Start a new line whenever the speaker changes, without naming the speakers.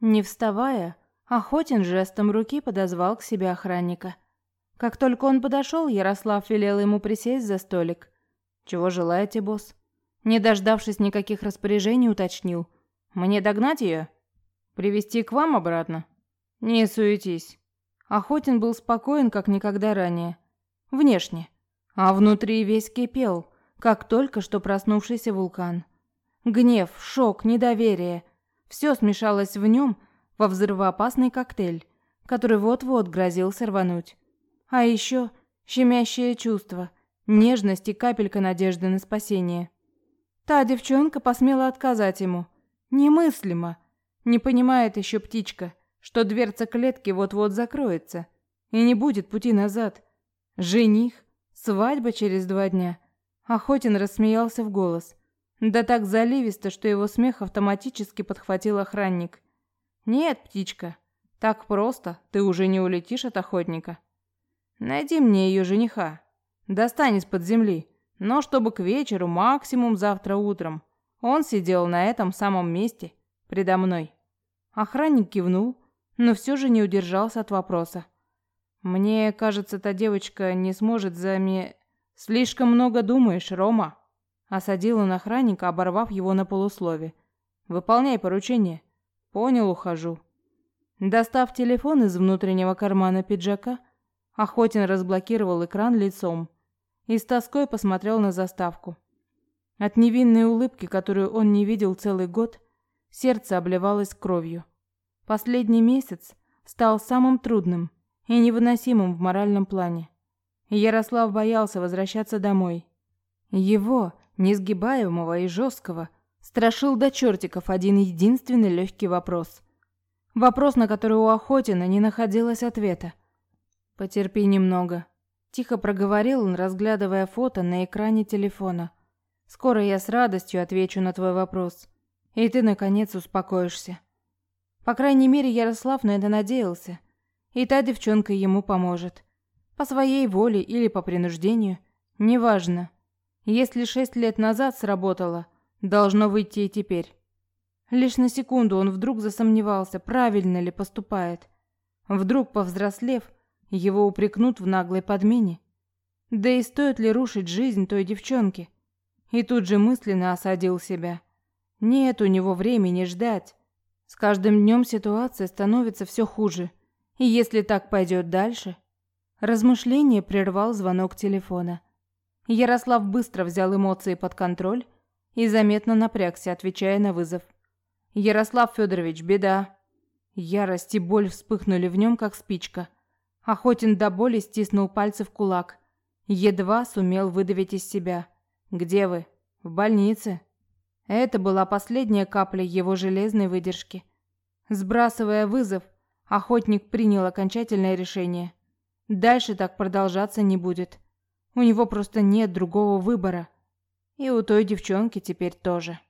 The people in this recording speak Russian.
Не вставая, Охотин жестом руки подозвал к себе охранника. Как только он подошел, Ярослав велел ему присесть за столик. «Чего желаете, босс?» Не дождавшись никаких распоряжений, уточнил. «Мне догнать ее? Привести к вам обратно?» «Не суетись». Охотин был спокоен, как никогда ранее. Внешне. А внутри весь кипел, как только что проснувшийся вулкан. Гнев, шок, недоверие. Все смешалось в нем во взрывоопасный коктейль, который вот-вот грозился рвануть. А еще щемящее чувство, нежность и капелька надежды на спасение. Та девчонка посмела отказать ему. Немыслимо. Не понимает еще птичка, что дверца клетки вот-вот закроется, и не будет пути назад. Жених, свадьба через два дня. Охотин рассмеялся в голос. Да так заливисто, что его смех автоматически подхватил охранник. «Нет, птичка, так просто ты уже не улетишь от охотника. Найди мне ее жениха. Достань из-под земли, но чтобы к вечеру, максимум завтра утром. Он сидел на этом самом месте, предо мной». Охранник кивнул, но все же не удержался от вопроса. «Мне кажется, та девочка не сможет заме...» «Слишком много думаешь, Рома», Осадил он охранника, оборвав его на полуслове. «Выполняй поручение». «Понял, ухожу». Достав телефон из внутреннего кармана пиджака, Охотин разблокировал экран лицом и с тоской посмотрел на заставку. От невинной улыбки, которую он не видел целый год, сердце обливалось кровью. Последний месяц стал самым трудным и невыносимым в моральном плане. Ярослав боялся возвращаться домой. Его, несгибаемого и жесткого, страшил до чертиков один единственный легкий вопрос. Вопрос, на который у Охотина не находилось ответа. «Потерпи немного», – тихо проговорил он, разглядывая фото на экране телефона. «Скоро я с радостью отвечу на твой вопрос, и ты, наконец, успокоишься». По крайней мере, Ярослав на это надеялся, и та девчонка ему поможет. По своей воле или по принуждению, неважно. Если шесть лет назад сработало, должно выйти и теперь. Лишь на секунду он вдруг засомневался, правильно ли поступает. Вдруг, повзрослев, его упрекнут в наглой подмене. Да и стоит ли рушить жизнь той девчонки? И тут же мысленно осадил себя. Нет у него времени ждать. С каждым днем ситуация становится все хуже. И если так пойдет дальше... Размышление прервал звонок телефона. Ярослав быстро взял эмоции под контроль и заметно напрягся, отвечая на вызов. «Ярослав Федорович, беда!» Ярость и боль вспыхнули в нем, как спичка. Охотин до боли стиснул пальцы в кулак. Едва сумел выдавить из себя. «Где вы?» «В больнице». Это была последняя капля его железной выдержки. Сбрасывая вызов, охотник принял окончательное решение. Дальше так продолжаться не будет. У него просто нет другого выбора. И у той девчонки теперь тоже.